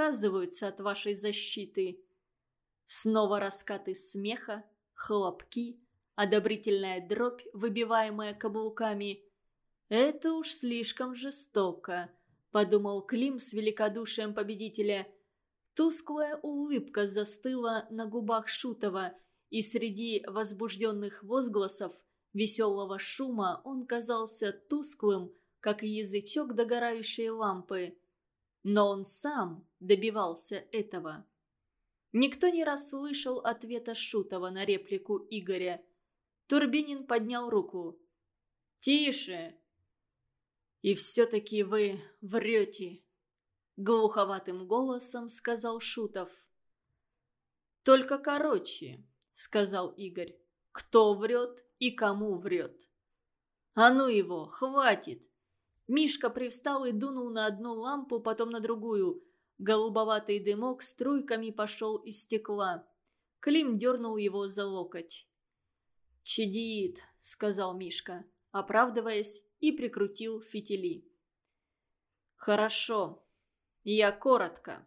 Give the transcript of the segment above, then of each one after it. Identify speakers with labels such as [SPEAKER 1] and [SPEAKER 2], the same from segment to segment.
[SPEAKER 1] отказываются от вашей защиты». Снова раскаты смеха, хлопки, одобрительная дробь, выбиваемая каблуками. «Это уж слишком жестоко», — подумал Клим с великодушием победителя. Тусклая улыбка застыла на губах Шутова, и среди возбужденных возгласов, веселого шума он казался тусклым, как язычок догорающей лампы. Но он сам добивался этого. Никто не расслышал ответа Шутова на реплику Игоря. Турбинин поднял руку. «Тише!» «И все-таки вы врете!» Глуховатым голосом сказал Шутов. «Только короче», — сказал Игорь. «Кто врет и кому врет?» «А ну его, хватит!» Мишка привстал и дунул на одну лампу, потом на другую. Голубоватый дымок струйками пошел из стекла. Клим дернул его за локоть. «Чадит», — сказал Мишка, оправдываясь, и прикрутил фитили. «Хорошо. Я коротко».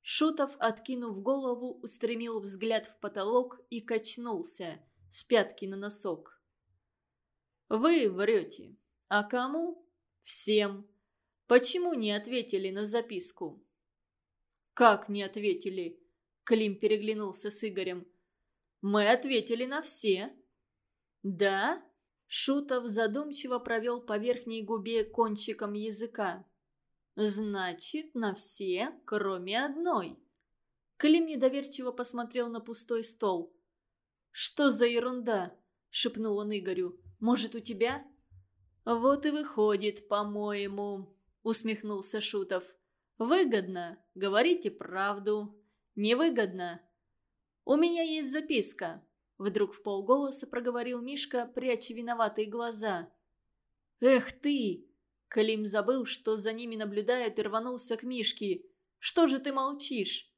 [SPEAKER 1] Шутов, откинув голову, устремил взгляд в потолок и качнулся с пятки на носок. «Вы врете. А кому?» Всем. Почему не ответили на записку? Как не ответили? Клим переглянулся с Игорем. Мы ответили на все. Да? Шутов задумчиво провел по верхней губе кончиком языка. «Значит, на все, кроме одной». Клим недоверчиво посмотрел на пустой стол. «Что за ерунда?» – шепнул он Игорю. «Может, у тебя?» «Вот и выходит, по-моему», — усмехнулся Шутов. «Выгодно. Говорите правду. Невыгодно. У меня есть записка», — вдруг в полголоса проговорил Мишка, пряча виноватые глаза. «Эх ты!» Клим забыл, что за ними наблюдает, и рванулся к Мишке. «Что же ты молчишь?»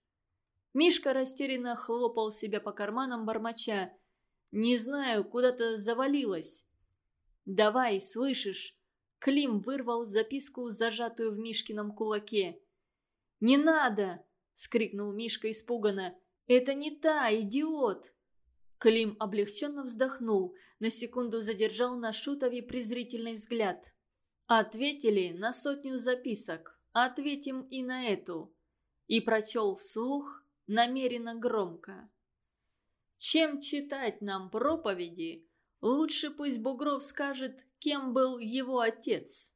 [SPEAKER 1] Мишка растерянно хлопал себя по карманам бормоча. «Не знаю, куда-то завалилась». «Давай, слышишь?» Клим вырвал записку, зажатую в Мишкином кулаке. «Не надо!» – скрикнул Мишка испуганно. «Это не та, идиот!» Клим облегченно вздохнул, на секунду задержал на Шутове презрительный взгляд. «Ответили на сотню записок. Ответим и на эту». И прочел вслух намеренно громко. «Чем читать нам проповеди, Лучше пусть Бугров скажет, кем был его отец.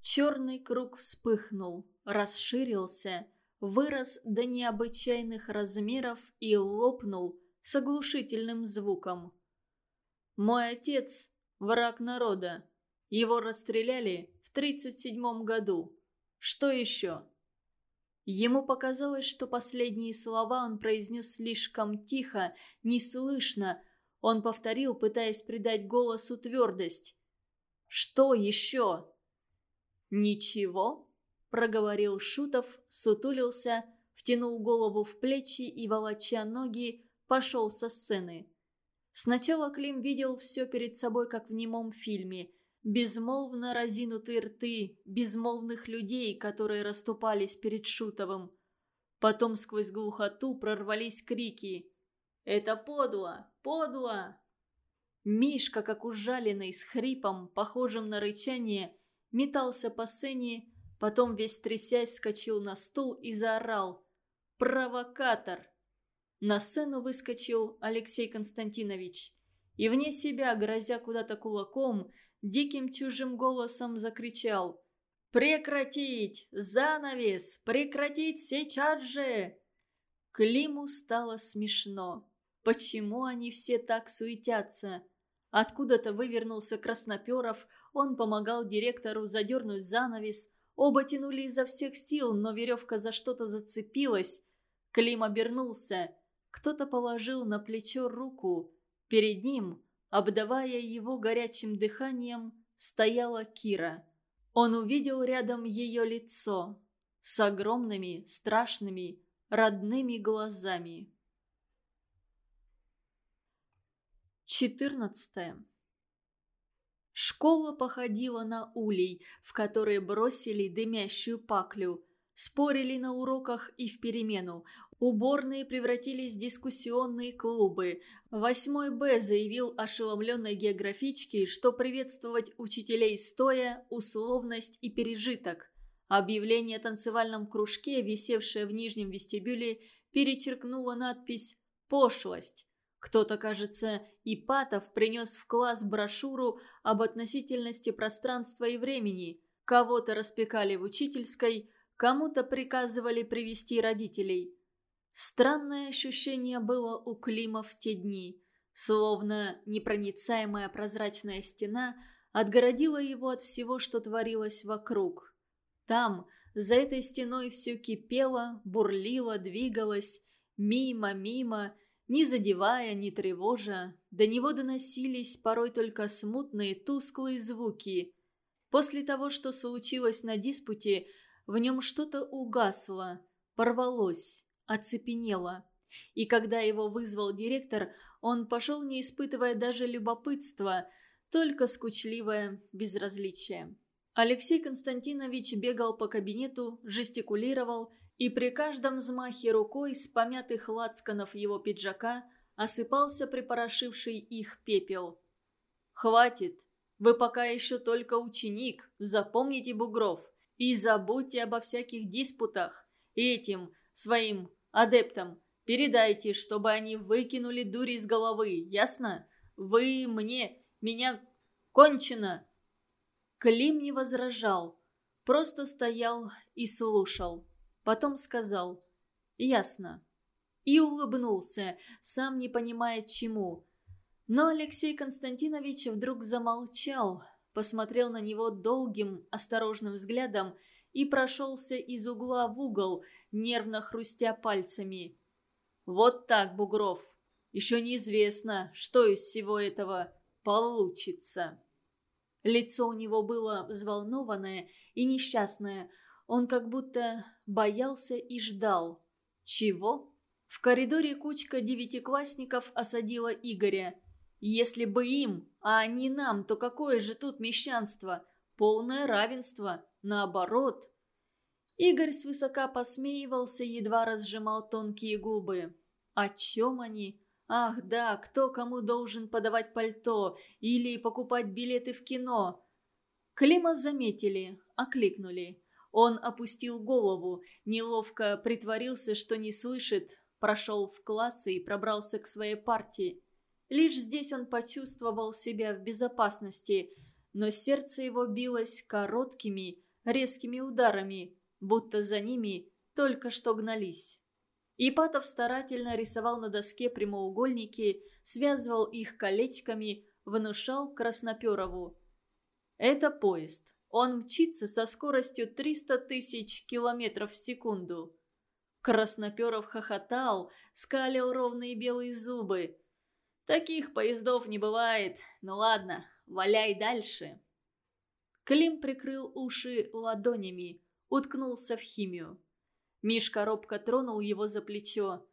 [SPEAKER 1] Черный круг вспыхнул, расширился, вырос до необычайных размеров и лопнул с оглушительным звуком. «Мой отец – враг народа. Его расстреляли в 37 году. Что еще?» Ему показалось, что последние слова он произнес слишком тихо, неслышно, он повторил, пытаясь придать голосу твердость. «Что еще?» «Ничего», — проговорил Шутов, сутулился, втянул голову в плечи и, волоча ноги, пошел со сцены. Сначала Клим видел все перед собой, как в немом фильме. Безмолвно разинутые рты, безмолвных людей, которые расступались перед Шутовым. Потом сквозь глухоту прорвались крики. «Это подло! Подло!» Мишка, как ужаленный, с хрипом, похожим на рычание, метался по сцене, потом весь трясясь вскочил на стул и заорал «Провокатор!». На сцену выскочил Алексей Константинович и вне себя, грозя куда-то кулаком, диким чужим голосом закричал «Прекратить! Занавес! Прекратить сейчас же!» Климу стало смешно. Почему они все так суетятся? Откуда-то вывернулся Красноперов, он помогал директору задернуть занавес. Оба тянули изо всех сил, но веревка за что-то зацепилась. Клим обернулся. Кто-то положил на плечо руку. Перед ним, обдавая его горячим дыханием, стояла Кира. Он увидел рядом ее лицо с огромными, страшными, родными глазами. 14. Школа походила на улей, в который бросили дымящую паклю. Спорили на уроках и в перемену. Уборные превратились в дискуссионные клубы. Восьмой Б заявил ошеломленной географичке, что приветствовать учителей стоя – условность и пережиток. Объявление о танцевальном кружке, висевшее в нижнем вестибюле, перечеркнуло надпись «Пошлость». Кто-то, кажется, Ипатов принес в класс брошюру об относительности пространства и времени. Кого-то распекали в учительской, кому-то приказывали привести родителей. Странное ощущение было у Клима в те дни. Словно непроницаемая прозрачная стена отгородила его от всего, что творилось вокруг. Там, за этой стеной все кипело, бурлило, двигалось, мимо, мимо, не задевая, не тревожа. До него доносились порой только смутные, тусклые звуки. После того, что случилось на диспуте, в нем что-то угасло, порвалось, оцепенело. И когда его вызвал директор, он пошел, не испытывая даже любопытства, только скучливое безразличие. Алексей Константинович бегал по кабинету, жестикулировал и при каждом взмахе рукой с помятых лацканов его пиджака осыпался припорошивший их пепел. «Хватит! Вы пока еще только ученик, запомните, Бугров, и забудьте обо всяких диспутах. Этим своим адептам передайте, чтобы они выкинули дурь из головы, ясно? Вы мне, меня кончено!» Клим не возражал, просто стоял и слушал. Потом сказал «Ясно». И улыбнулся, сам не понимая чему. Но Алексей Константинович вдруг замолчал, посмотрел на него долгим, осторожным взглядом и прошелся из угла в угол, нервно хрустя пальцами. «Вот так, Бугров. Еще неизвестно, что из всего этого получится». Лицо у него было взволнованное и несчастное. Он как будто боялся и ждал. Чего? В коридоре кучка девятиклассников осадила Игоря. Если бы им, а не нам, то какое же тут мещанство? Полное равенство. Наоборот. Игорь свысока посмеивался, едва разжимал тонкие губы. О чем они? Ах, да, кто кому должен подавать пальто или покупать билеты в кино? Клима заметили, окликнули. Он опустил голову, неловко притворился, что не слышит, прошел в класс и пробрался к своей партии. Лишь здесь он почувствовал себя в безопасности, но сердце его билось короткими, резкими ударами, будто за ними только что гнались. Ипатов старательно рисовал на доске прямоугольники, связывал их колечками, внушал Красноперову. «Это поезд. Он мчится со скоростью 300 тысяч километров в секунду». Красноперов хохотал, скалил ровные белые зубы. «Таких поездов не бывает. Ну ладно, валяй дальше». Клим прикрыл уши ладонями, уткнулся в химию. Мишка робко тронул его за плечо.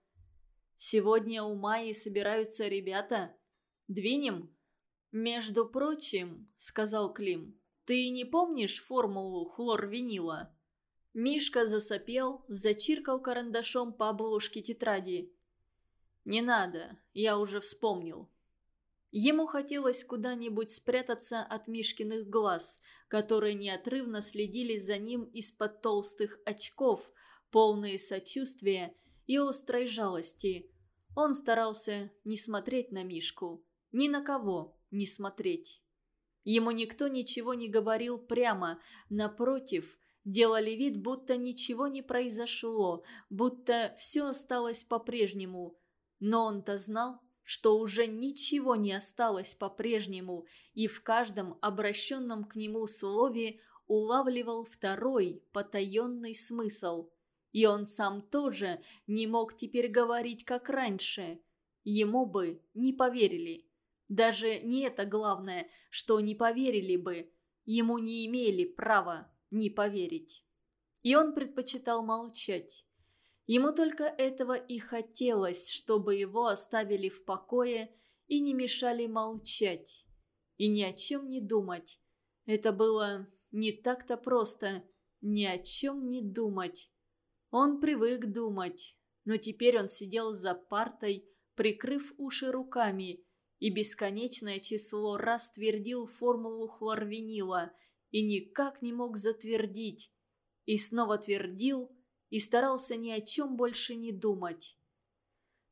[SPEAKER 1] «Сегодня у Майи собираются ребята. Двинем?» «Между прочим», — сказал Клим, — «ты не помнишь формулу хлорвинила?» Мишка засопел, зачиркал карандашом по обложке тетради. «Не надо, я уже вспомнил». Ему хотелось куда-нибудь спрятаться от Мишкиных глаз, которые неотрывно следили за ним из-под толстых очков, полные сочувствия и острой жалости. Он старался не смотреть на Мишку, ни на кого не смотреть. Ему никто ничего не говорил прямо, напротив, делали вид, будто ничего не произошло, будто все осталось по-прежнему. Но он-то знал, что уже ничего не осталось по-прежнему, и в каждом обращенном к нему слове улавливал второй потаенный смысл – и он сам тоже не мог теперь говорить, как раньше. Ему бы не поверили. Даже не это главное, что не поверили бы. Ему не имели права не поверить. И он предпочитал молчать. Ему только этого и хотелось, чтобы его оставили в покое и не мешали молчать. И ни о чем не думать. Это было не так-то просто ни о чем не думать. Он привык думать, но теперь он сидел за партой, прикрыв уши руками, и бесконечное число раз твердил формулу хлорвинила и никак не мог затвердить. И снова твердил и старался ни о чем больше не думать.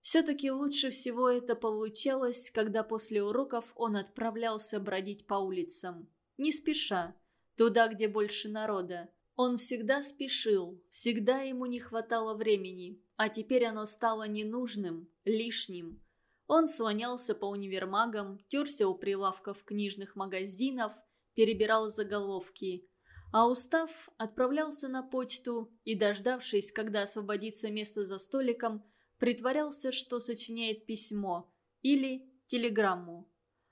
[SPEAKER 1] Все-таки лучше всего это получалось, когда после уроков он отправлялся бродить по улицам. Не спеша, туда, где больше народа. Он всегда спешил, всегда ему не хватало времени, а теперь оно стало ненужным, лишним. Он слонялся по универмагам, терся у прилавков книжных магазинов, перебирал заголовки. А устав, отправлялся на почту и, дождавшись, когда освободится место за столиком, притворялся, что сочиняет письмо или телеграмму.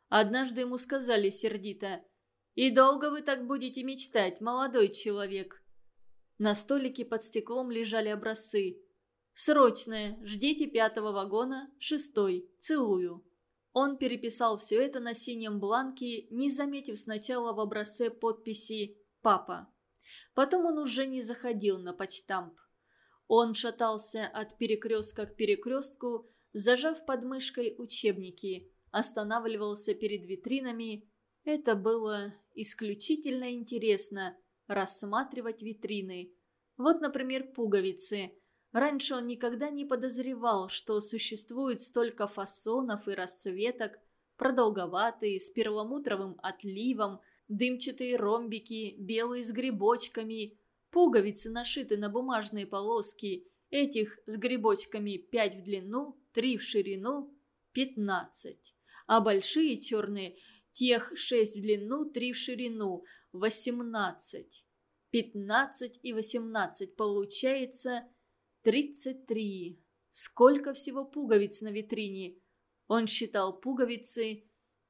[SPEAKER 1] Однажды ему сказали сердито «И долго вы так будете мечтать, молодой человек?» На столике под стеклом лежали образцы. «Срочное, ждите пятого вагона, шестой, целую». Он переписал все это на синем бланке, не заметив сначала в образце подписи «Папа». Потом он уже не заходил на почтамп. Он шатался от перекрестка к перекрестку, зажав под мышкой учебники, останавливался перед витринами. Это было исключительно интересно – рассматривать витрины. Вот, например, пуговицы. Раньше он никогда не подозревал, что существует столько фасонов и расцветок, продолговатые, с перламутровым отливом, дымчатые ромбики, белые с грибочками – Пуговицы нашиты на бумажные полоски. Этих с грибочками пять в длину, три в ширину, пятнадцать. А большие черные, тех шесть в длину, три в ширину, восемнадцать. Пятнадцать и восемнадцать получается тридцать три. Сколько всего пуговиц на витрине? Он считал пуговицы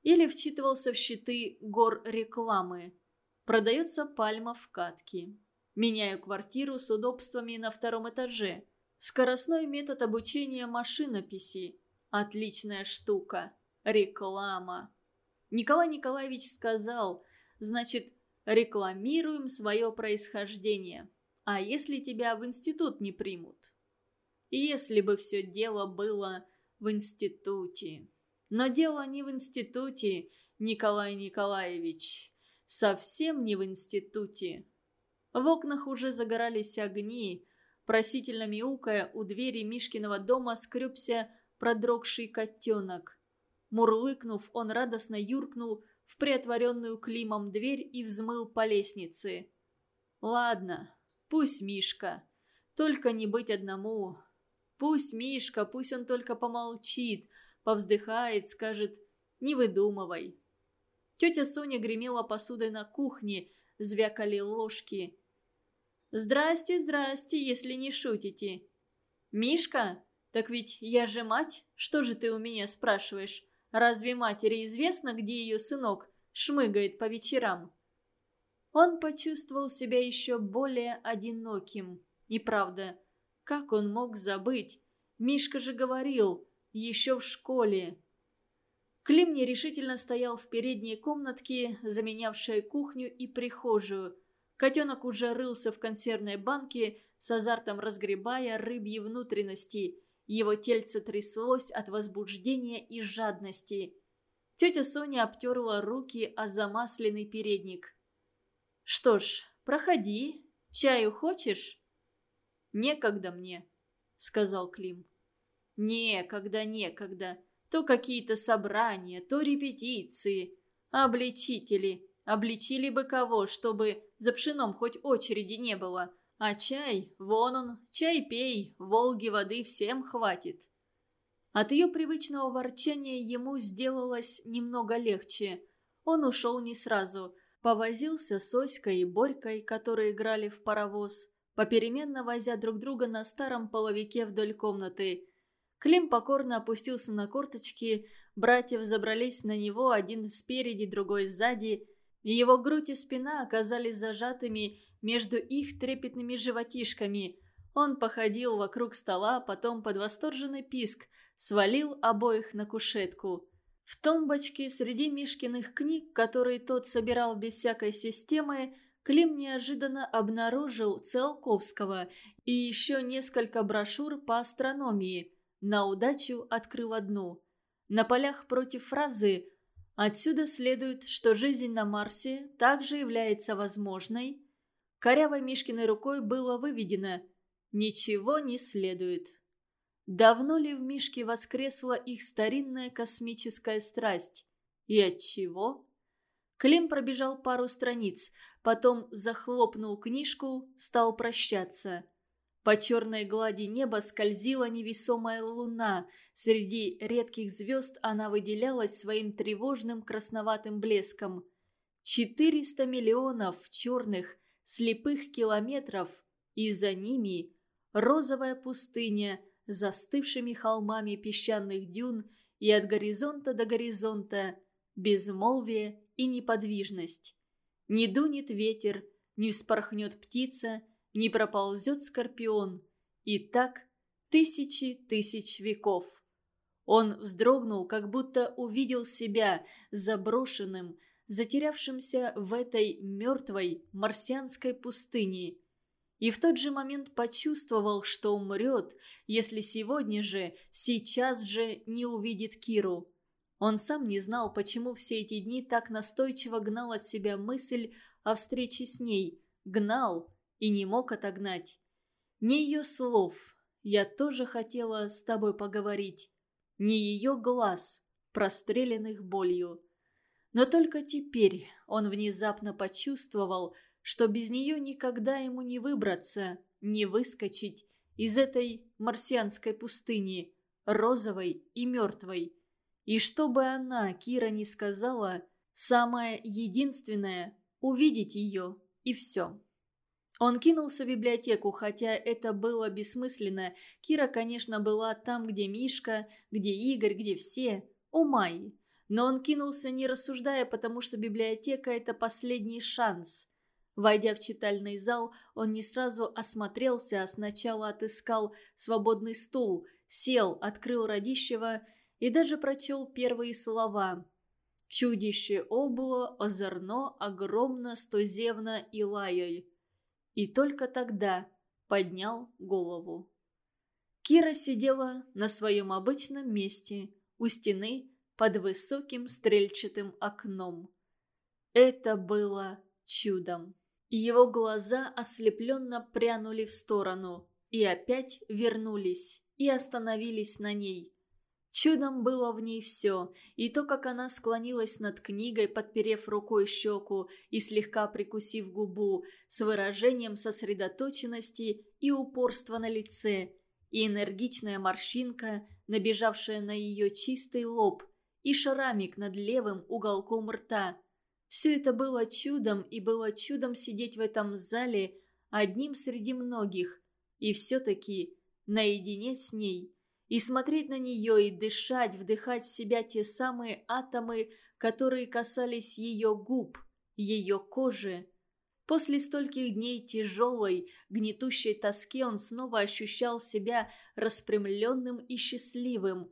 [SPEAKER 1] или вчитывался в щиты гор рекламы. Продается пальма в катке. Меняю квартиру с удобствами на втором этаже. Скоростной метод обучения машинописи. Отличная штука. Реклама. Николай Николаевич сказал, значит, рекламируем свое происхождение. А если тебя в институт не примут? Если бы все дело было в институте. Но дело не в институте, Николай Николаевич. Совсем не в институте. В окнах уже загорались огни. Просительно мяукая, у двери Мишкиного дома скребся продрогший котенок. Мурлыкнув, он радостно юркнул в приотворенную Климом дверь и взмыл по лестнице. «Ладно, пусть Мишка. Только не быть одному. Пусть Мишка, пусть он только помолчит, повздыхает, скажет «не выдумывай». Тетя Соня гремела посудой на кухне, звякали ложки. «Здрасте, здрасте, если не шутите». «Мишка? Так ведь я же мать. Что же ты у меня спрашиваешь? Разве матери известно, где ее сынок шмыгает по вечерам?» Он почувствовал себя еще более одиноким. Неправда. Как он мог забыть? Мишка же говорил, еще в школе. Клим нерешительно стоял в передней комнатке, заменявшей кухню и прихожую – Котенок уже рылся в консервной банке, с азартом разгребая рыбьи внутренности. Его тельце тряслось от возбуждения и жадности. Тетя Соня обтерла руки о замасленный передник. «Что ж, проходи. Чаю хочешь?» «Некогда мне», — сказал Клим. «Некогда, некогда. То какие-то собрания, то репетиции. Обличители. Обличили бы кого, чтобы за пшеном хоть очереди не было. А чай, вон он, чай пей, Волги воды всем хватит. От ее привычного ворчания ему сделалось немного легче. Он ушел не сразу. Повозился с Оськой и Борькой, которые играли в паровоз, попеременно возя друг друга на старом половике вдоль комнаты. Клим покорно опустился на корточки, братья взобрались на него, один спереди, другой сзади – и его грудь и спина оказались зажатыми между их трепетными животишками. Он походил вокруг стола, потом под восторженный писк свалил обоих на кушетку. В тумбочке среди Мишкиных книг, которые тот собирал без всякой системы, Клим неожиданно обнаружил Циолковского и еще несколько брошюр по астрономии. На удачу открыл одну. На полях против фразы «Отсюда следует, что жизнь на Марсе также является возможной», корявой Мишкиной рукой было выведено «Ничего не следует». Давно ли в Мишке воскресла их старинная космическая страсть? И от чего? Клим пробежал пару страниц, потом захлопнул книжку, стал прощаться. По черной глади неба скользила невесомая луна. Среди редких звезд она выделялась своим тревожным красноватым блеском. Четыреста миллионов черных, слепых километров, и за ними розовая пустыня застывшими холмами песчаных дюн и от горизонта до горизонта безмолвие и неподвижность. Не дунет ветер, не вспорхнет птица, не проползет скорпион. И так тысячи тысяч веков. Он вздрогнул, как будто увидел себя заброшенным, затерявшимся в этой мертвой марсианской пустыне. И в тот же момент почувствовал, что умрет, если сегодня же, сейчас же не увидит Киру. Он сам не знал, почему все эти дни так настойчиво гнал от себя мысль о встрече с ней. Гнал и не мог отогнать. Не ее слов «я тоже хотела с тобой поговорить», не ее глаз, простреленных болью. Но только теперь он внезапно почувствовал, что без нее никогда ему не выбраться, не выскочить из этой марсианской пустыни, розовой и мертвой. И что бы она, Кира, не сказала, самое единственное – увидеть ее, и все. Он кинулся в библиотеку, хотя это было бессмысленно. Кира, конечно, была там, где Мишка, где Игорь, где все. У Майи. Но он кинулся, не рассуждая, потому что библиотека – это последний шанс. Войдя в читальный зал, он не сразу осмотрелся, а сначала отыскал свободный стул, сел, открыл Радищева и даже прочел первые слова. «Чудище обло, озорно, огромно, стозевно и лаяль». И только тогда поднял голову. Кира сидела на своем обычном месте, у стены, под высоким стрельчатым окном. Это было чудом. Его глаза ослепленно прянули в сторону и опять вернулись и остановились на ней. Чудом было в ней все, и то, как она склонилась над книгой, подперев рукой щеку и слегка прикусив губу, с выражением сосредоточенности и упорства на лице, и энергичная морщинка, набежавшая на ее чистый лоб, и шрамик над левым уголком рта. Все это было чудом, и было чудом сидеть в этом зале одним среди многих, и все-таки наедине с ней – и смотреть на нее, и дышать, вдыхать в себя те самые атомы, которые касались ее губ, ее кожи. После стольких дней тяжелой, гнетущей тоски он снова ощущал себя распрямленным и счастливым.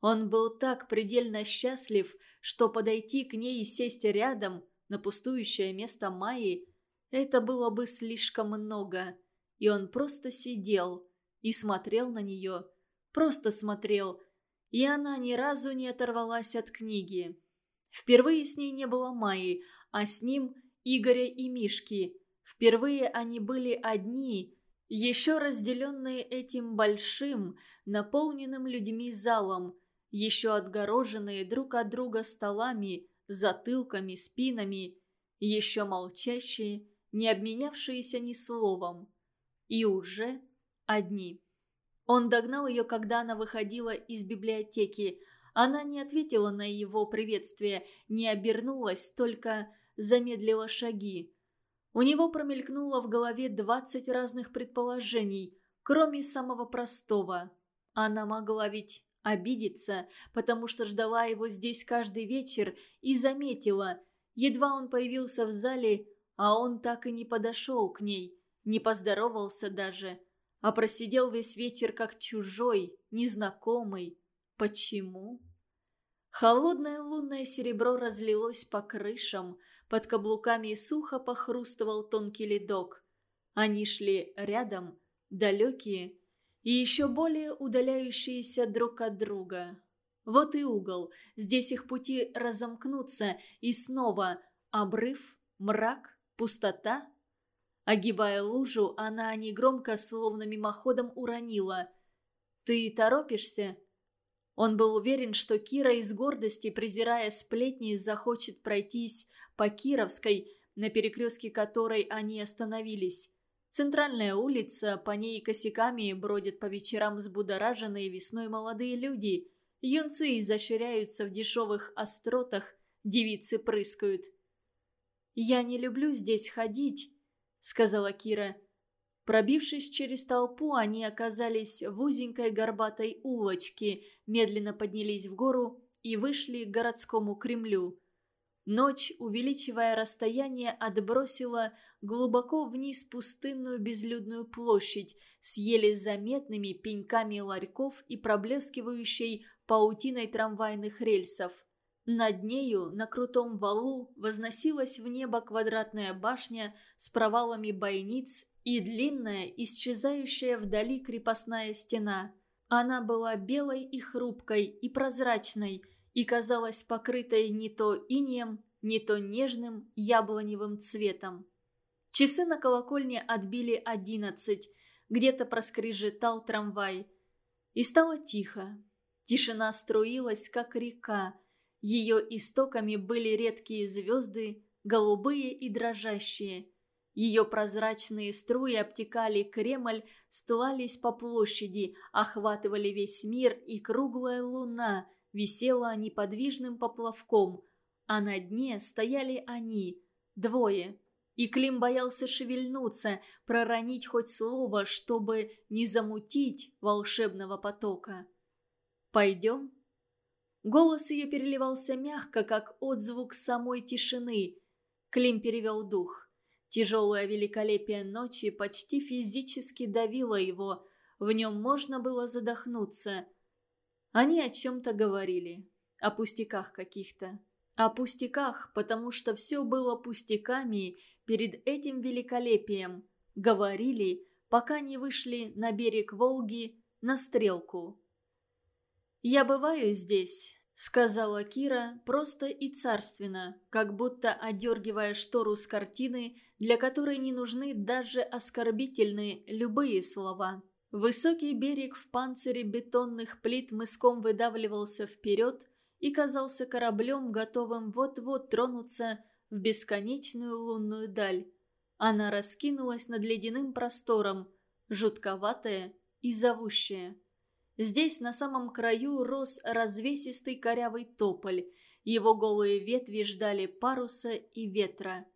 [SPEAKER 1] Он был так предельно счастлив, что подойти к ней и сесть рядом на пустующее место Майи – это было бы слишком много. И он просто сидел и смотрел на нее – просто смотрел, и она ни разу не оторвалась от книги. Впервые с ней не было Майи, а с ним Игоря и Мишки. Впервые они были одни, еще разделенные этим большим, наполненным людьми залом, еще отгороженные друг от друга столами, затылками, спинами, еще молчащие, не обменявшиеся ни словом. И уже одни. Он догнал ее, когда она выходила из библиотеки. Она не ответила на его приветствие, не обернулась, только замедлила шаги. У него промелькнуло в голове двадцать разных предположений, кроме самого простого. Она могла ведь обидеться, потому что ждала его здесь каждый вечер и заметила. Едва он появился в зале, а он так и не подошел к ней, не поздоровался даже а просидел весь вечер как чужой, незнакомый. Почему? Холодное лунное серебро разлилось по крышам, под каблуками сухо похрустывал тонкий ледок. Они шли рядом, далекие и еще более удаляющиеся друг от друга. Вот и угол, здесь их пути разомкнутся, и снова обрыв, мрак, пустота. Огибая лужу, она негромко, словно мимоходом уронила. «Ты торопишься?» Он был уверен, что Кира из гордости, презирая сплетни, захочет пройтись по Кировской, на перекрестке которой они остановились. Центральная улица, по ней косяками бродят по вечерам взбудораженные весной молодые люди. Юнцы изощряются в дешевых остротах, девицы прыскают. «Я не люблю здесь ходить», — сказала Кира. Пробившись через толпу, они оказались в узенькой горбатой улочке, медленно поднялись в гору и вышли к городскому Кремлю. Ночь, увеличивая расстояние, отбросила глубоко вниз пустынную безлюдную площадь с еле заметными пеньками ларьков и проблескивающей паутиной трамвайных рельсов. Над нею, на крутом валу, возносилась в небо квадратная башня с провалами бойниц и длинная, исчезающая вдали крепостная стена. Она была белой и хрупкой, и прозрачной, и казалась покрытой не то инеем, не то нежным яблоневым цветом. Часы на колокольне отбили одиннадцать, где-то проскрежетал трамвай. И стало тихо. Тишина струилась, как река. Ее истоками были редкие звезды, голубые и дрожащие – ее прозрачные струи обтекали Кремль, стлались по площади, охватывали весь мир, и круглая луна висела неподвижным поплавком, а на дне стояли они, двое. И Клим боялся шевельнуться, проронить хоть слово, чтобы не замутить волшебного потока. «Пойдем?» Голос ее переливался мягко, как отзвук самой тишины. Клим перевел дух. Тяжелое великолепие ночи почти физически давило его, в нем можно было задохнуться. Они о чем-то говорили, о пустяках каких-то. О пустяках, потому что все было пустяками перед этим великолепием. Говорили, пока не вышли на берег Волги на стрелку. «Я бываю здесь, сказала Кира просто и царственно, как будто одергивая штору с картины, для которой не нужны даже оскорбительные любые слова. Высокий берег в панцире бетонных плит мыском выдавливался вперед и казался кораблем, готовым вот-вот тронуться в бесконечную лунную даль. Она раскинулась над ледяным простором, жутковатая и зовущая. Здесь на самом краю рос развесистый корявый тополь. Его голые ветви ждали паруса и ветра.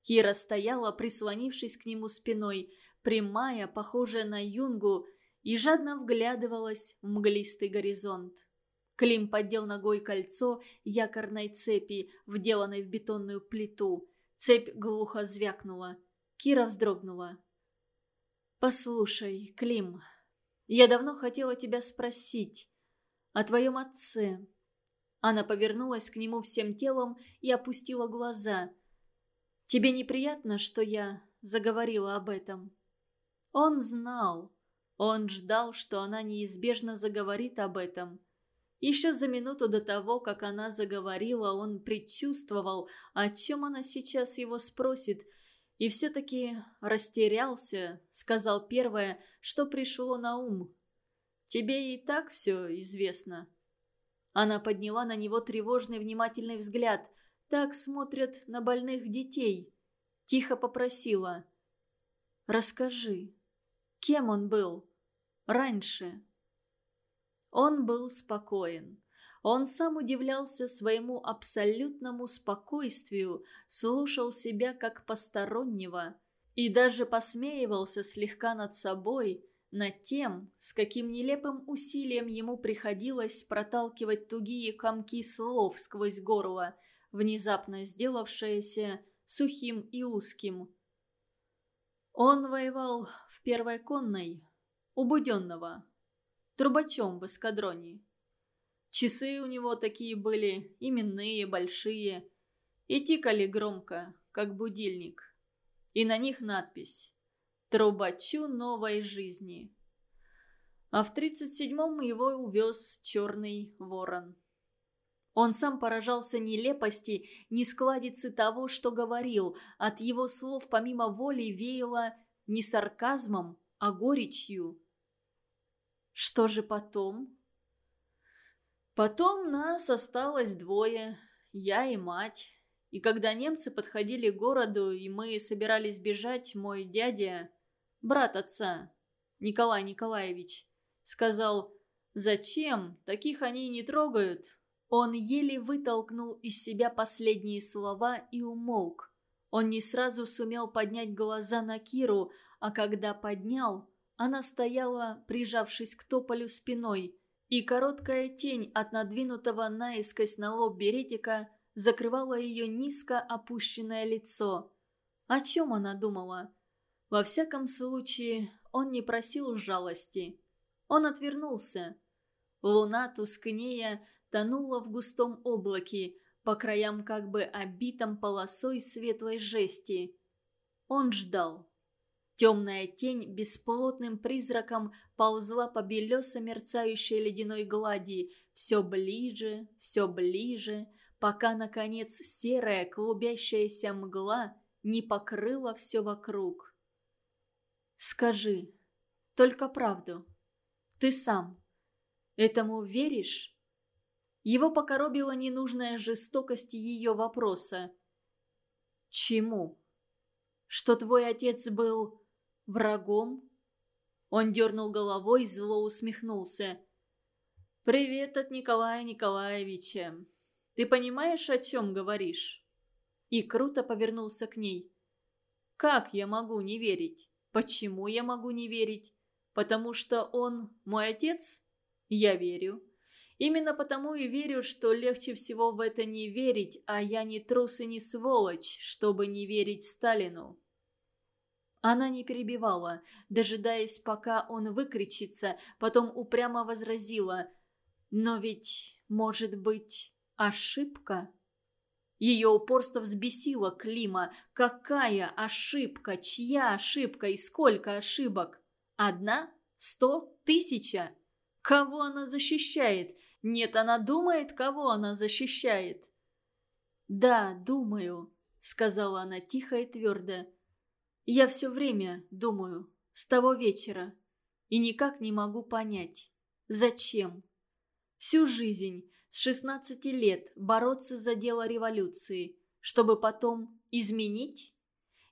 [SPEAKER 1] Кира стояла, прислонившись к нему спиной, прямая, похожая на юнгу, и жадно вглядывалась в мглистый горизонт. Клим поддел ногой кольцо якорной цепи, вделанной в бетонную плиту. Цепь глухо звякнула. Кира вздрогнула. «Послушай, Клим, я давно хотела тебя спросить о твоем отце». Она повернулась к нему всем телом и опустила глаза. «Тебе неприятно, что я заговорила об этом?» Он знал. Он ждал, что она неизбежно заговорит об этом. Еще за минуту до того, как она заговорила, он предчувствовал, о чем она сейчас его спросит – и все-таки растерялся, сказал первое, что пришло на ум. «Тебе и так все известно». Она подняла на него тревожный внимательный взгляд. Так смотрят на больных детей. Тихо попросила. «Расскажи, кем он был раньше?» Он был спокоен. Он сам удивлялся своему абсолютному спокойствию, слушал себя как постороннего и даже посмеивался слегка над собой, над тем, с каким нелепым усилием ему приходилось проталкивать тугие комки слов сквозь горло, внезапно сделавшееся сухим и узким. Он воевал в первой конной, у Буденного, трубачом в эскадроне. Часы у него такие были, именные, большие. и тикали громко, как будильник. И на них надпись «Трубачу новой жизни». А в 37-м его увез черный ворон. Он сам поражался нелепости, нескладицы того, что говорил. От его слов помимо воли веяло не сарказмом, а горечью. Что же потом? Потом нас осталось двое, я и мать. И когда немцы подходили к городу, и мы собирались бежать, мой дядя, брат отца, Николай Николаевич, сказал, «Зачем? Таких они не трогают, он еле вытолкнул из себя последние слова и умолк. Он не сразу сумел поднять глаза на Киру, а когда поднял, она стояла, прижавшись к тополю спиной, и короткая тень от надвинутого наискось на лоб беретика закрывала ее низко опущенное лицо. О чем она думала? Во всяком случае, он не просил жалости. Он отвернулся. Луна, тускнея, тонула в густом облаке, по краям как бы обитом полосой светлой жести. Он ждал. Темная тень бесплотным призраком ползла по белесо мерцающей ледяной глади, все ближе, все ближе, пока, наконец, серая клубящаяся мгла не покрыла все вокруг. «Скажи, только правду. Ты сам. Этому веришь?» Его покоробила ненужная жестокость ее вопроса. «Чему? Что твой отец был врагом?» Он дернул головой, зло усмехнулся. «Привет от Николая Николаевича. Ты понимаешь, о чем говоришь?» И круто повернулся к ней. «Как я могу не верить? Почему я могу не верить? Потому что он мой отец? Я верю. Именно потому и верю, что легче всего в это не верить, а я не трус и не сволочь, чтобы не верить Сталину. Она не перебивала, дожидаясь, пока он выкричится, потом упрямо возразила. «Но ведь, может быть, ошибка?» Ее упорство взбесило Клима. «Какая ошибка? Чья ошибка? И сколько ошибок? Одна? Сто? Тысяча?» Кого она защищает? Нет, она думает, кого она защищает. «Да, думаю», — сказала она тихо и твердо. «Я все время думаю, с того вечера, и никак не могу понять, зачем. Всю жизнь, с 16 лет, бороться за дело революции, чтобы потом изменить?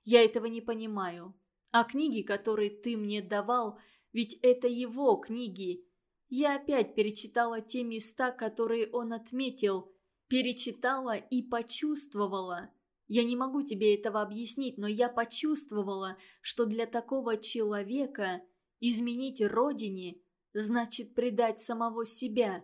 [SPEAKER 1] Я этого не понимаю. А книги, которые ты мне давал, ведь это его книги, я опять перечитала те места, которые он отметил. Перечитала и почувствовала. Я не могу тебе этого объяснить, но я почувствовала, что для такого человека изменить родине значит предать самого себя.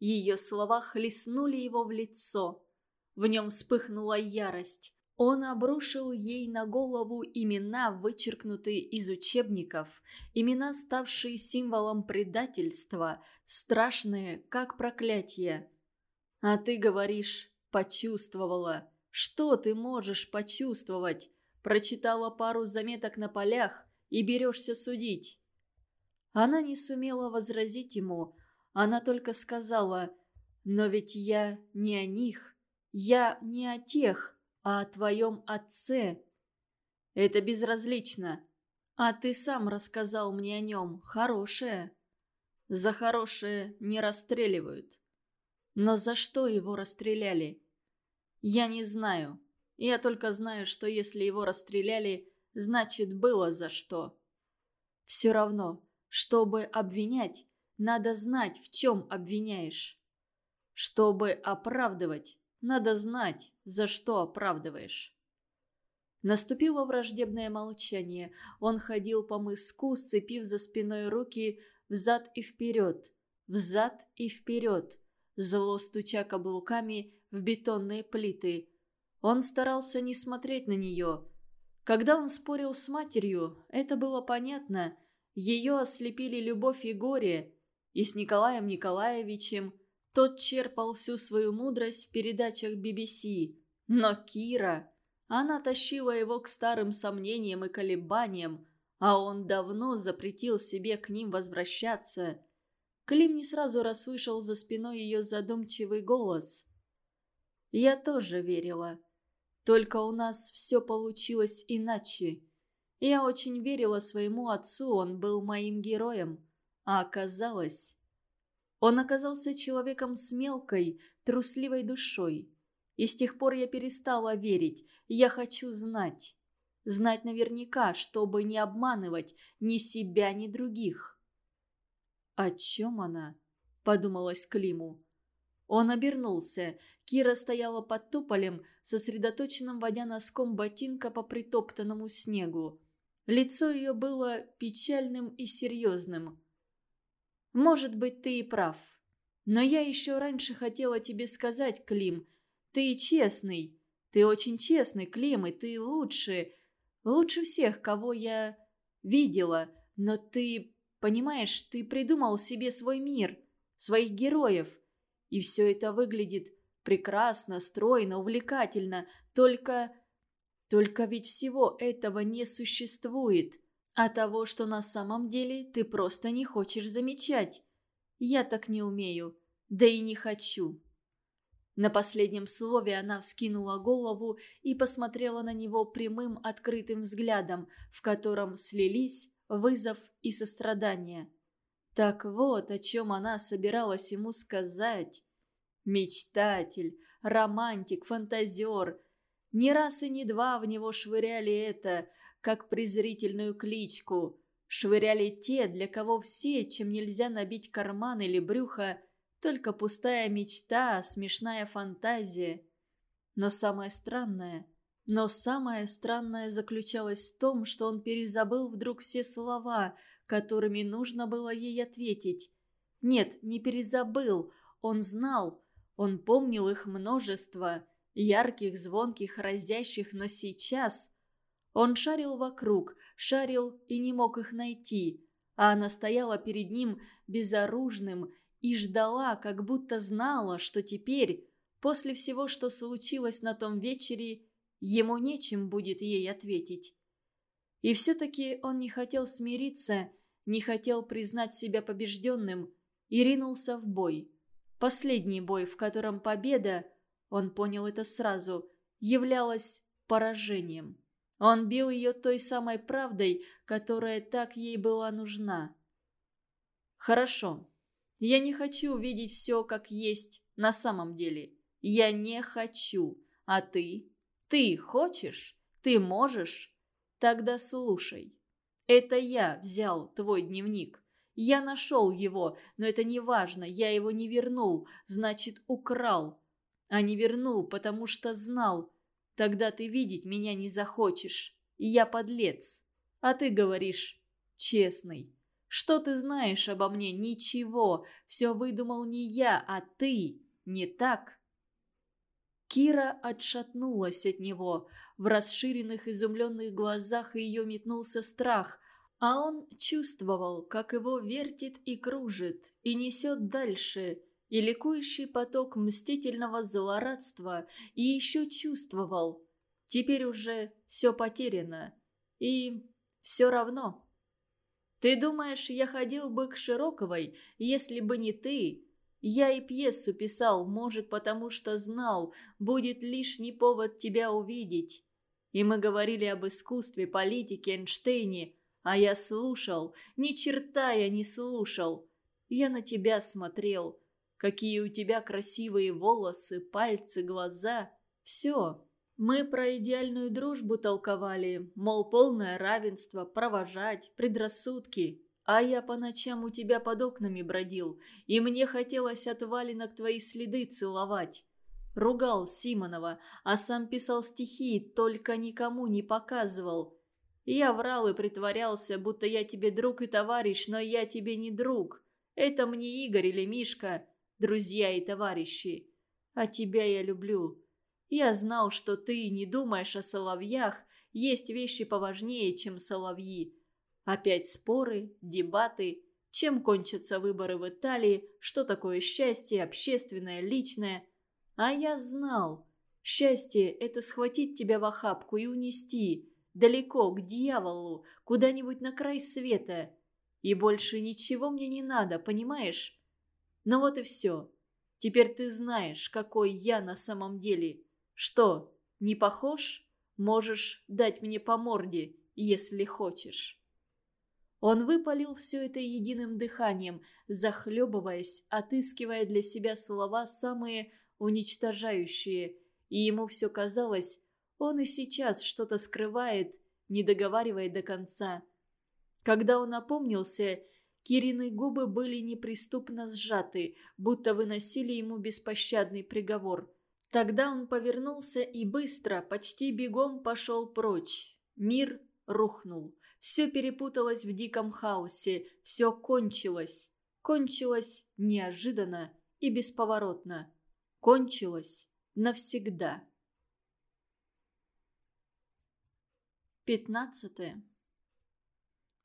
[SPEAKER 1] Ее слова хлестнули его в лицо. В нем вспыхнула ярость. Он обрушил ей на голову имена, вычеркнутые из учебников, имена, ставшие символом предательства, страшные, как проклятие. «А ты говоришь, почувствовала. Что ты можешь почувствовать? Прочитала пару заметок на полях и берешься судить». Она не сумела возразить ему, она только сказала «Но ведь я не о них, я не о тех» а о твоем отце. Это безразлично. А ты сам рассказал мне о нем. Хорошее. За хорошее не расстреливают. Но за что его расстреляли? Я не знаю. Я только знаю, что если его расстреляли, значит было за что. Все равно, чтобы обвинять, надо знать, в чем обвиняешь. Чтобы оправдывать, надо знать, за что оправдываешь. Наступило враждебное молчание. Он ходил по мыску, сцепив за спиной руки взад и вперед, взад и вперед, зло стуча каблуками в бетонные плиты. Он старался не смотреть на нее. Когда он спорил с матерью, это было понятно. Ее ослепили любовь и горе. И с Николаем Николаевичем – тот черпал всю свою мудрость в передачах BBC, Но Кира... Она тащила его к старым сомнениям и колебаниям, а он давно запретил себе к ним возвращаться. Клим не сразу расслышал за спиной ее задумчивый голос. «Я тоже верила. Только у нас все получилось иначе. Я очень верила своему отцу, он был моим героем. А оказалось... Он оказался человеком с мелкой, трусливой душой. И с тех пор я перестала верить. Я хочу знать. Знать наверняка, чтобы не обманывать ни себя, ни других. «О чем она?» – подумалось Климу. Он обернулся. Кира стояла под тополем, сосредоточенным водя носком ботинка по притоптанному снегу. Лицо ее было печальным и серьезным. «Может быть, ты и прав. Но я еще раньше хотела тебе сказать, Клим, ты честный. Ты очень честный, Клим, и ты лучше, лучше всех, кого я видела. Но ты, понимаешь, ты придумал себе свой мир, своих героев. И все это выглядит прекрасно, стройно, увлекательно. Только... Только ведь всего этого не существует. А того, что на самом деле ты просто не хочешь замечать. Я так не умею. Да и не хочу. На последнем слове она вскинула голову и посмотрела на него прямым открытым взглядом, в котором слились вызов и сострадание. Так вот, о чем она собиралась ему сказать. Мечтатель, романтик, фантазер. Не раз и не два в него швыряли это, как презрительную кличку. Швыряли те, для кого все, чем нельзя набить карман или брюхо, только пустая мечта, смешная фантазия. Но самое странное... Но самое странное заключалось в том, что он перезабыл вдруг все слова, которыми нужно было ей ответить. Нет, не перезабыл, он знал, он помнил их множество, ярких, звонких, разящих, но сейчас... Он шарил вокруг, шарил и не мог их найти, а она стояла перед ним безоружным и ждала, как будто знала, что теперь, после всего, что случилось на том вечере, ему нечем будет ей ответить. И все-таки он не хотел смириться, не хотел признать себя побежденным и ринулся в бой. Последний бой, в котором победа, он понял это сразу, являлась поражением. Он бил ее той самой правдой, которая так ей была нужна. «Хорошо», я не хочу видеть все как есть на самом деле. Я не хочу. А ты? Ты хочешь? Ты можешь? Тогда слушай. Это я взял твой дневник. Я нашел его, но это не важно. Я его не вернул, значит, украл. А не вернул, потому что знал. Тогда ты видеть меня не захочешь. Я подлец. А ты говоришь честный. Что ты знаешь обо мне? Ничего. Все выдумал не я, а ты. Не так?» Кира отшатнулась от него. В расширенных изумленных глазах ее метнулся страх, а он чувствовал, как его вертит и кружит, и несет дальше, и ликующий поток мстительного злорадства, и еще чувствовал. Теперь уже все потеряно. И все равно. Ты думаешь, я ходил бы к Широковой, если бы не ты? Я и пьесу писал, может, потому что знал, будет лишний повод тебя увидеть. И мы говорили об искусстве, политике, Эйнштейне, а я слушал, ни черта я не слушал. Я на тебя смотрел. Какие у тебя красивые волосы, пальцы, глаза. Все. Мы про идеальную дружбу толковали, мол, полное равенство, провожать, предрассудки. А я по ночам у тебя под окнами бродил, и мне хотелось от валенок твои следы целовать. Ругал Симонова, а сам писал стихи, только никому не показывал. Я врал и притворялся, будто я тебе друг и товарищ, но я тебе не друг. Это мне Игорь или Мишка, друзья и товарищи. А тебя я люблю. Я знал, что ты не думаешь о соловьях, есть вещи поважнее, чем соловьи. Опять споры, дебаты, чем кончатся выборы в Италии, что такое счастье, общественное, личное. А я знал. Счастье – это схватить тебя в охапку и унести. Далеко, к дьяволу, куда-нибудь на край света. И больше ничего мне не надо, понимаешь? Ну вот и все. Теперь ты знаешь, какой я на самом деле. Что, не похож? Можешь дать мне по морде, если хочешь». Он выпалил все это единым дыханием, захлебываясь, отыскивая для себя слова самые уничтожающие. И ему все казалось, он и сейчас что-то скрывает, не договаривая до конца. Когда он опомнился, Кирины губы были неприступно сжаты, будто выносили ему беспощадный приговор. Тогда он повернулся и быстро, почти бегом пошел прочь. Мир рухнул. Все перепуталось в диком хаосе, все кончилось. Кончилось неожиданно и бесповоротно. Кончилось навсегда. Пятнадцатое.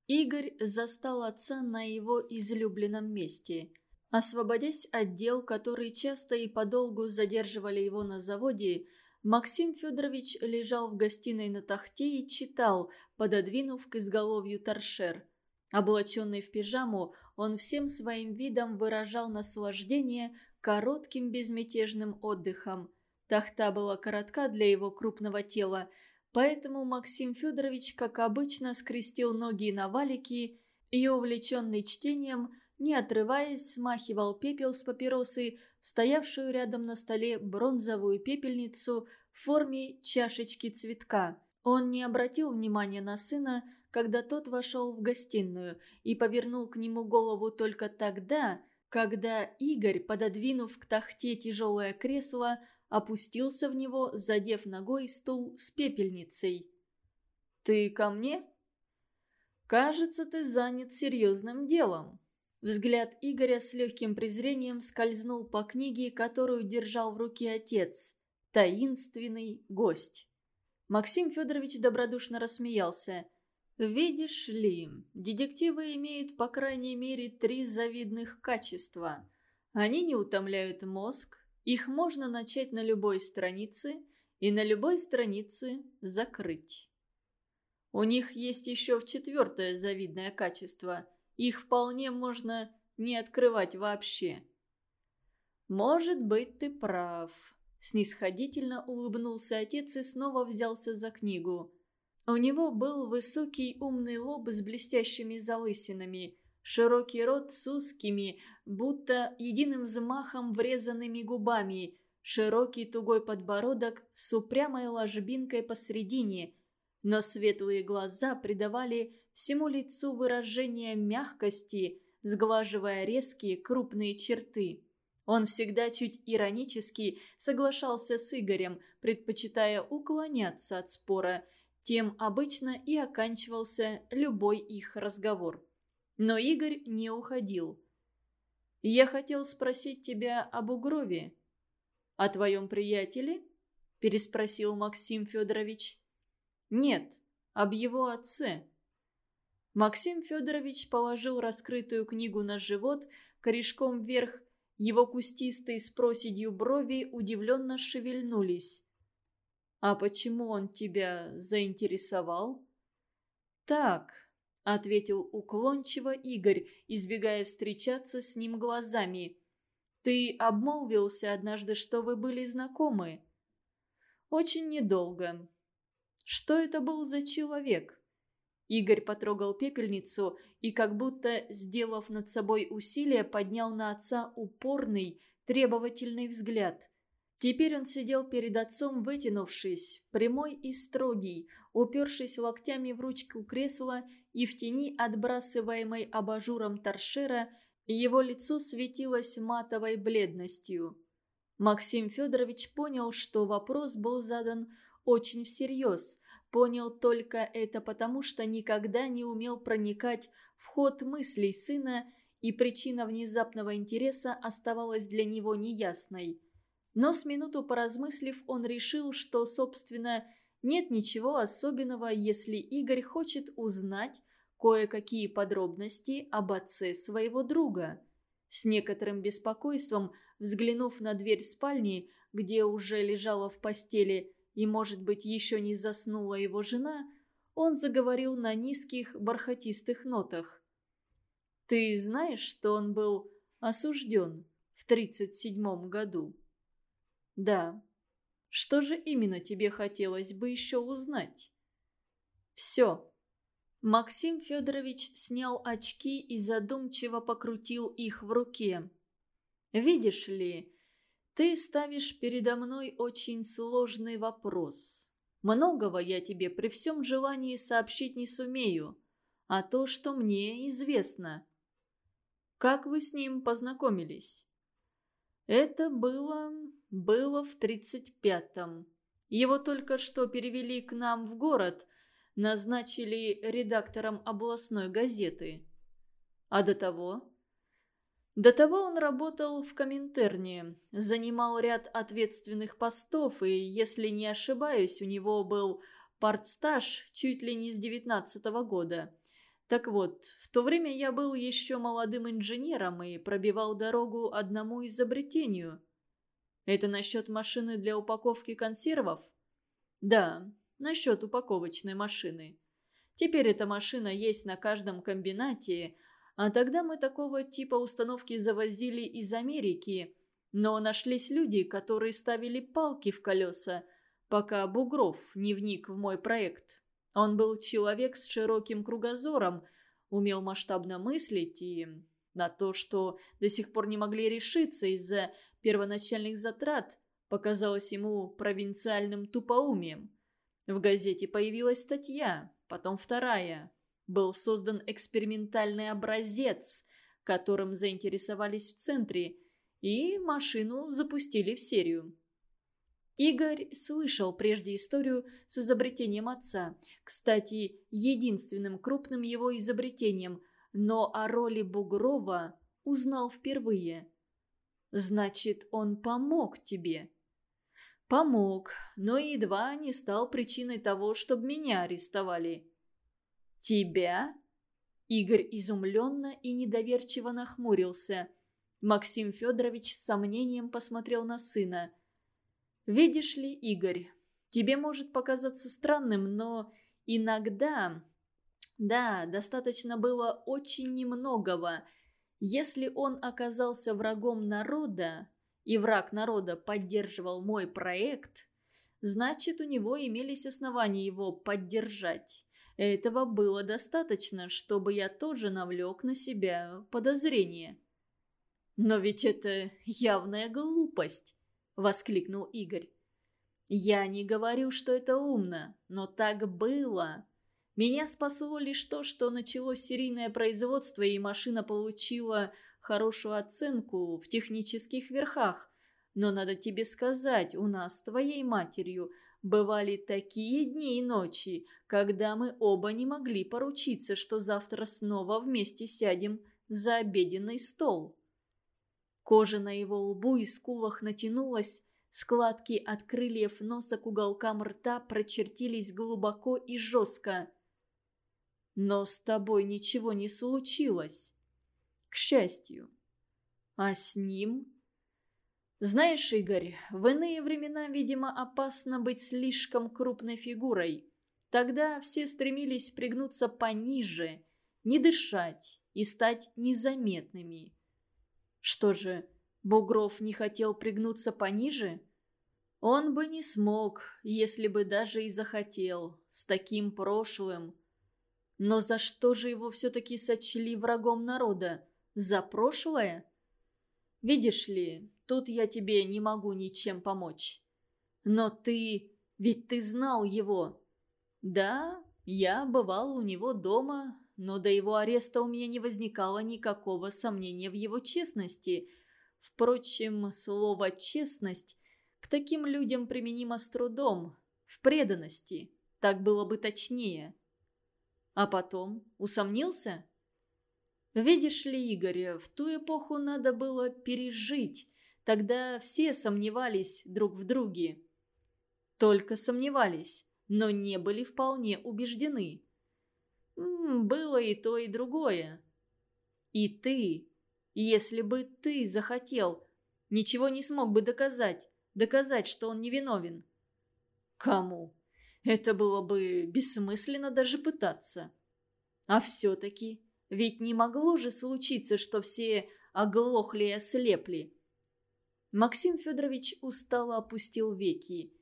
[SPEAKER 1] Игорь застал отца на его излюбленном месте. Освободясь от дел, которые часто и подолгу задерживали его на заводе, Максим Федорович лежал в гостиной на тахте и читал, пододвинув к изголовью торшер. Облаченный в пижаму, он всем своим видом выражал наслаждение коротким безмятежным отдыхом. Тахта была коротка для его крупного тела, поэтому Максим Федорович, как обычно, скрестил ноги на валики и, увлеченный чтением, не отрываясь, смахивал пепел с папиросы, стоявшую рядом на столе бронзовую пепельницу в форме чашечки цветка. Он не обратил внимания на сына, когда тот вошел в гостиную и повернул к нему голову только тогда, когда Игорь, пододвинув к тахте тяжелое кресло, опустился в него, задев ногой стул с пепельницей. «Ты ко мне?» «Кажется, ты занят серьезным делом». Взгляд Игоря с легким презрением скользнул по книге, которую держал в руке отец. «Таинственный гость». Максим Федорович добродушно рассмеялся. «Видишь ли, детективы имеют по крайней мере три завидных качества. Они не утомляют мозг, их можно начать на любой странице и на любой странице закрыть. У них есть еще в четвертое завидное качество – их вполне можно не открывать вообще. «Может быть, ты прав», – снисходительно улыбнулся отец и снова взялся за книгу. У него был высокий умный лоб с блестящими залысинами, широкий рот с узкими, будто единым взмахом врезанными губами, широкий тугой подбородок с упрямой ложбинкой посредине, но светлые глаза придавали всему лицу выражение мягкости, сглаживая резкие крупные черты. Он всегда чуть иронически соглашался с Игорем, предпочитая уклоняться от спора. Тем обычно и оканчивался любой их разговор. Но Игорь не уходил. «Я хотел спросить тебя об Угрове». «О твоем приятеле?» – переспросил Максим Федорович. «Нет, об его отце». Максим Федорович положил раскрытую книгу на живот, корешком вверх. Его кустистые с проседью брови удивленно шевельнулись. «А почему он тебя заинтересовал?» «Так», — ответил уклончиво Игорь, избегая встречаться с ним глазами. «Ты обмолвился однажды, что вы были знакомы?» «Очень недолго. Что это был за человек?» Игорь потрогал пепельницу и, как будто сделав над собой усилие, поднял на отца упорный, требовательный взгляд. Теперь он сидел перед отцом, вытянувшись, прямой и строгий, упершись локтями в ручку кресла и в тени, отбрасываемой абажуром торшера, его лицо светилось матовой бледностью. Максим Федорович понял, что вопрос был задан очень всерьез, Понял только это потому, что никогда не умел проникать в ход мыслей сына, и причина внезапного интереса оставалась для него неясной. Но с минуту поразмыслив, он решил, что, собственно, нет ничего особенного, если Игорь хочет узнать кое-какие подробности об отце своего друга. С некоторым беспокойством, взглянув на дверь спальни, где уже лежала в постели и, может быть, еще не заснула его жена, он заговорил на низких бархатистых нотах. «Ты знаешь, что он был осужден в тридцать седьмом году?» «Да. Что же именно тебе хотелось бы еще узнать?» «Все». Максим Федорович снял очки и задумчиво покрутил их в руке. «Видишь ли, ты ставишь передо мной очень сложный вопрос. Многого я тебе при всем желании сообщить не сумею, а то, что мне известно. Как вы с ним познакомились?» «Это было... было в тридцать пятом. Его только что перевели к нам в город – назначили редактором областной газеты. А до того? До того он работал в Коминтерне, занимал ряд ответственных постов, и, если не ошибаюсь, у него был партстаж чуть ли не с девятнадцатого года. Так вот, в то время я был еще молодым инженером и пробивал дорогу одному изобретению. Это насчет машины для упаковки консервов? Да, насчет упаковочной машины. Теперь эта машина есть на каждом комбинате, а тогда мы такого типа установки завозили из Америки, но нашлись люди, которые ставили палки в колеса, пока Бугров не вник в мой проект. Он был человек с широким кругозором, умел масштабно мыслить и на то, что до сих пор не могли решиться из-за первоначальных затрат, показалось ему провинциальным тупоумием. В газете появилась статья, потом вторая. Был создан экспериментальный образец, которым заинтересовались в центре, и машину запустили в серию. Игорь слышал прежде историю с изобретением отца. Кстати, единственным крупным его изобретением, но о роли Бугрова узнал впервые. «Значит, он помог тебе», Помог, но едва не стал причиной того, чтобы меня арестовали. Тебя? Игорь изумленно и недоверчиво нахмурился. Максим Федорович с сомнением посмотрел на сына. «Видишь ли, Игорь, тебе может показаться странным, но иногда... Да, достаточно было очень немногого. Если он оказался врагом народа, и враг народа поддерживал мой проект, значит, у него имелись основания его поддержать. Этого было достаточно, чтобы я тоже навлек на себя подозрение. «Но ведь это явная глупость!» – воскликнул Игорь. «Я не говорю, что это умно, но так было. Меня спасло лишь то, что началось серийное производство, и машина получила хорошую оценку в технических верхах. Но надо тебе сказать, у нас с твоей матерью бывали такие дни и ночи, когда мы оба не могли поручиться, что завтра снова вместе сядем за обеденный стол. Кожа на его лбу и скулах натянулась, складки от крыльев носа к уголкам рта прочертились глубоко и жестко. «Но с тобой ничего не случилось», к счастью. А с ним... Знаешь, Игорь, в иные времена, видимо, опасно быть слишком крупной фигурой. Тогда все стремились пригнуться пониже, не дышать и стать незаметными. Что же, Бугров не хотел пригнуться пониже? Он бы не смог, если бы даже и захотел, с таким прошлым. Но за что же его все-таки сочли врагом народа? За прошлое? Видишь ли, тут я тебе не могу ничем помочь. Но ты... Ведь ты знал его. Да, я бывал у него дома, но до его ареста у меня не возникало никакого сомнения в его честности. Впрочем, слово «честность» к таким людям применимо с трудом, в преданности. Так было бы точнее. А потом усомнился? Видишь ли, Игорь, в ту эпоху надо было пережить. Тогда все сомневались друг в друге. Только сомневались, но не были вполне убеждены. Было и то, и другое. И ты, если бы ты захотел, ничего не смог бы доказать, доказать, что он невиновен. Кому? Это было бы бессмысленно даже пытаться. А все-таки, ведь не могло же случиться, что все оглохли и ослепли. Максим Федорович устало опустил веки.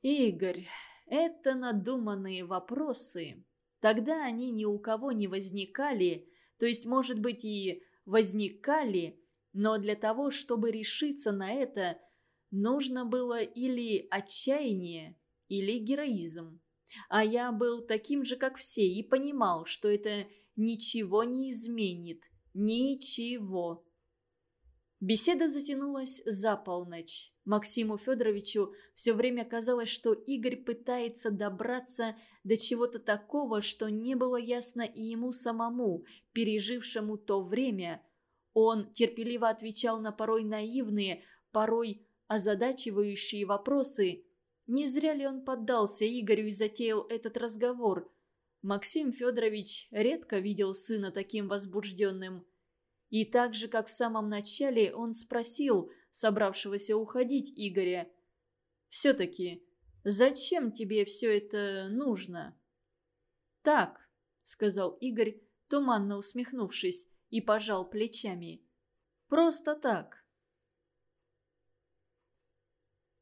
[SPEAKER 1] «Игорь, это надуманные вопросы. Тогда они ни у кого не возникали, то есть, может быть, и возникали, но для того, чтобы решиться на это, нужно было или отчаяние, или героизм. А я был таким же, как все, и понимал, что это ничего не изменит. Ничего. Беседа затянулась за полночь. Максиму Федоровичу все время казалось, что Игорь пытается добраться до чего-то такого, что не было ясно и ему самому, пережившему то время. Он терпеливо отвечал на порой наивные, порой озадачивающие вопросы. Не зря ли он поддался Игорю и затеял этот разговор? Максим Федорович редко видел сына таким возбужденным. И так же, как в самом начале, он спросил собравшегося уходить Игоря. «Все-таки, зачем тебе все это нужно?» «Так», — сказал Игорь, туманно усмехнувшись, и пожал плечами. «Просто так».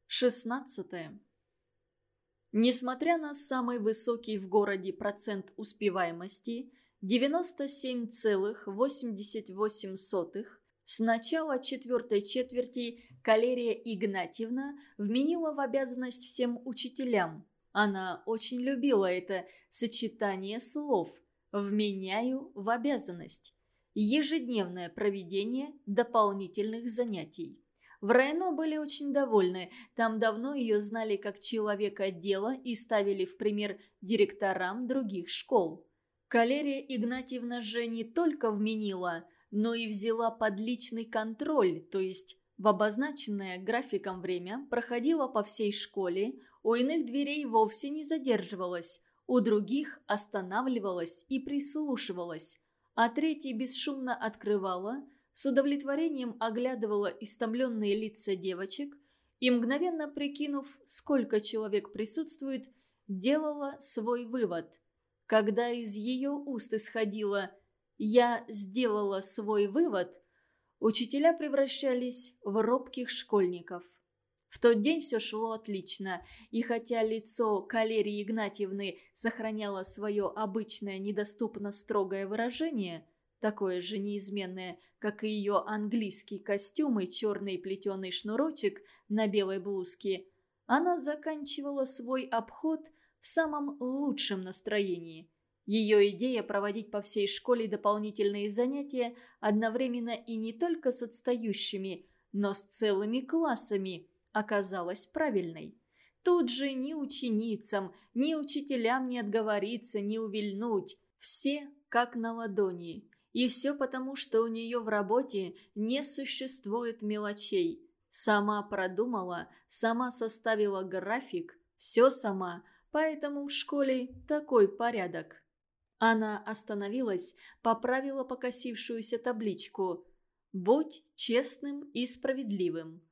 [SPEAKER 1] Шестнадцатое. Несмотря на самый высокий в городе процент успеваемости – 97,88. С начала четвертой четверти Калерия Игнатьевна вменила в обязанность всем учителям. Она очень любила это сочетание слов «вменяю в обязанность» ежедневное проведение дополнительных занятий. В районо были очень довольны, там давно ее знали как человека дела и ставили в пример директорам других школ. Калерия Игнатьевна же не только вменила, но и взяла под личный контроль, то есть в обозначенное графиком время проходила по всей школе, у иных дверей вовсе не задерживалась, у других останавливалась и прислушивалась, а третья бесшумно открывала, с удовлетворением оглядывала истомленные лица девочек и, мгновенно прикинув, сколько человек присутствует, делала свой вывод – когда из ее уст исходило «я сделала свой вывод», учителя превращались в робких школьников. В тот день все шло отлично, и хотя лицо Калерии Игнатьевны сохраняло свое обычное недоступно строгое выражение, такое же неизменное, как и ее английский костюм и черный плетеный шнурочек на белой блузке, она заканчивала свой обход – в самом лучшем настроении. Ее идея проводить по всей школе дополнительные занятия одновременно и не только с отстающими, но с целыми классами оказалась правильной. Тут же ни ученицам, ни учителям не отговориться, не увильнуть. Все как на ладони. И все потому, что у нее в работе не существует мелочей. Сама продумала, сама составила график, все сама – поэтому в школе такой порядок. Она остановилась, поправила покосившуюся табличку «Будь честным и справедливым».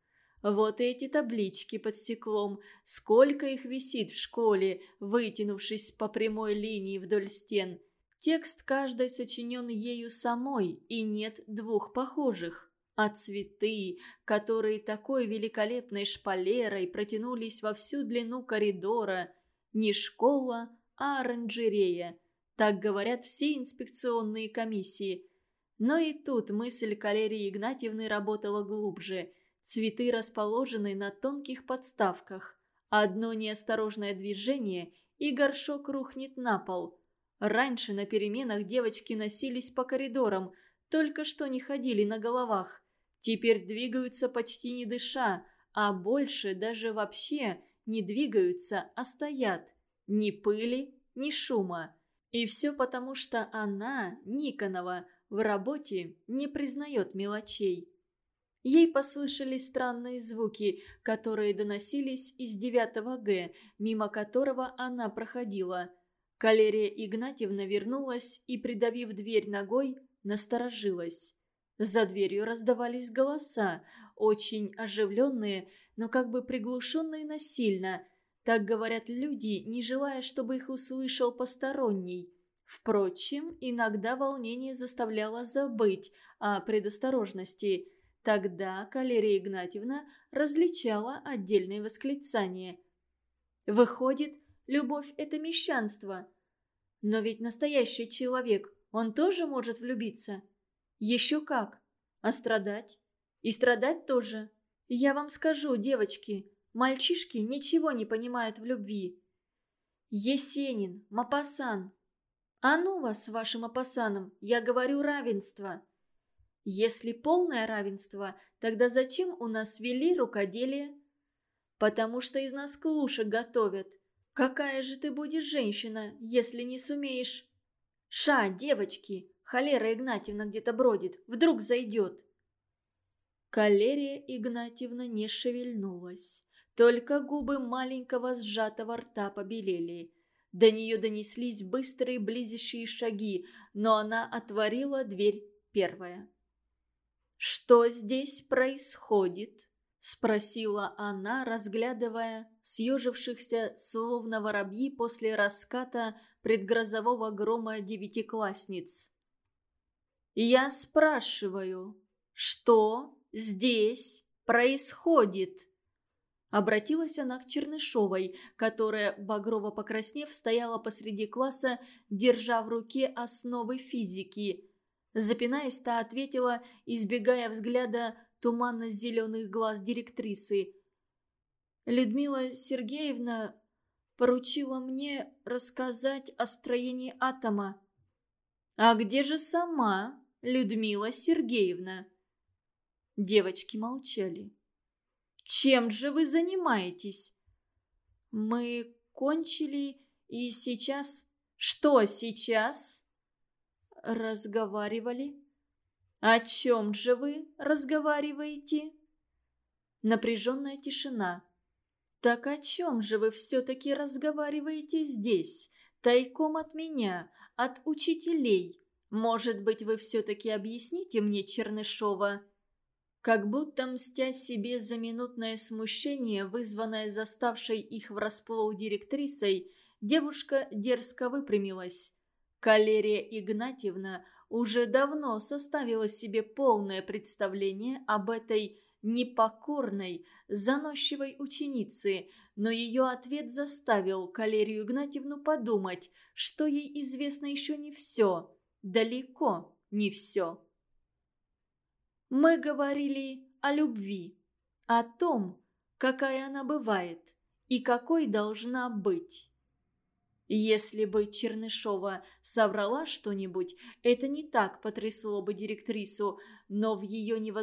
[SPEAKER 1] Вот эти таблички под стеклом, сколько их висит в школе, вытянувшись по прямой линии вдоль стен. Текст каждой сочинен ею самой, и нет двух похожих. А цветы, которые такой великолепной шпалерой протянулись во всю длину коридора – не школа, а оранжерея. Так говорят все инспекционные комиссии. Но и тут мысль Калерии Игнатьевны работала глубже. Цветы расположены на тонких подставках. Одно неосторожное движение, и горшок рухнет на пол. Раньше на переменах девочки носились по коридорам, только что не ходили на головах. Теперь двигаются почти не дыша, а больше даже вообще – не двигаются, а стоят. Ни пыли, ни шума. И все потому, что она, Никонова, в работе не признает мелочей. Ей послышались странные звуки, которые доносились из 9 Г, мимо которого она проходила. Калерия Игнатьевна вернулась и, придавив дверь ногой, насторожилась. За дверью раздавались голоса, очень оживленные, но как бы приглушенные насильно. Так говорят люди, не желая, чтобы их услышал посторонний. Впрочем, иногда волнение заставляло забыть о предосторожности. Тогда Калерия Игнатьевна различала отдельные восклицания. «Выходит, любовь – это мещанство. Но ведь настоящий человек, он тоже может влюбиться?» Еще как. А страдать? И страдать тоже. Я вам скажу, девочки, мальчишки ничего не понимают в любви. Есенин, Мапасан. А ну вас с вашим Мапасаном, я говорю равенство. Если полное равенство, тогда зачем у нас вели рукоделие? Потому что из нас клушек готовят. Какая же ты будешь женщина, если не сумеешь? Ша, девочки, Холера Игнатьевна где-то бродит. Вдруг зайдет. Калерия Игнатьевна не шевельнулась. Только губы маленького сжатого рта побелели. До нее донеслись быстрые близящие шаги, но она отворила дверь первая. «Что здесь происходит?» – спросила она, разглядывая съежившихся, словно воробьи после раската предгрозового грома девятиклассниц. Я спрашиваю, что здесь происходит?» Обратилась она к Чернышовой, которая, багрово покраснев, стояла посреди класса, держа в руке основы физики. Запинаясь, та ответила, избегая взгляда туманно-зеленых глаз директрисы. «Людмила Сергеевна поручила мне рассказать о строении атома». «А где же сама?» Людмила Сергеевна». Девочки молчали. «Чем же вы занимаетесь?» «Мы кончили и сейчас...» «Что сейчас?» «Разговаривали». «О чем же вы разговариваете?» Напряженная тишина. «Так о чем же вы все-таки разговариваете здесь, тайком от меня, от учителей?» Может быть, вы все-таки объясните мне, Чернышова?» Как будто мстя себе за минутное смущение, вызванное заставшей их врасплох директрисой, девушка дерзко выпрямилась. Калерия Игнатьевна уже давно составила себе полное представление об этой непокорной, заносчивой ученице, но ее ответ заставил Калерию Игнатьевну подумать, что ей известно еще не все – далеко не все. Мы говорили о любви, о том, какая она бывает и какой должна быть. Если бы Чернышова соврала что-нибудь, это не так потрясло бы директрису, но в ее невозможности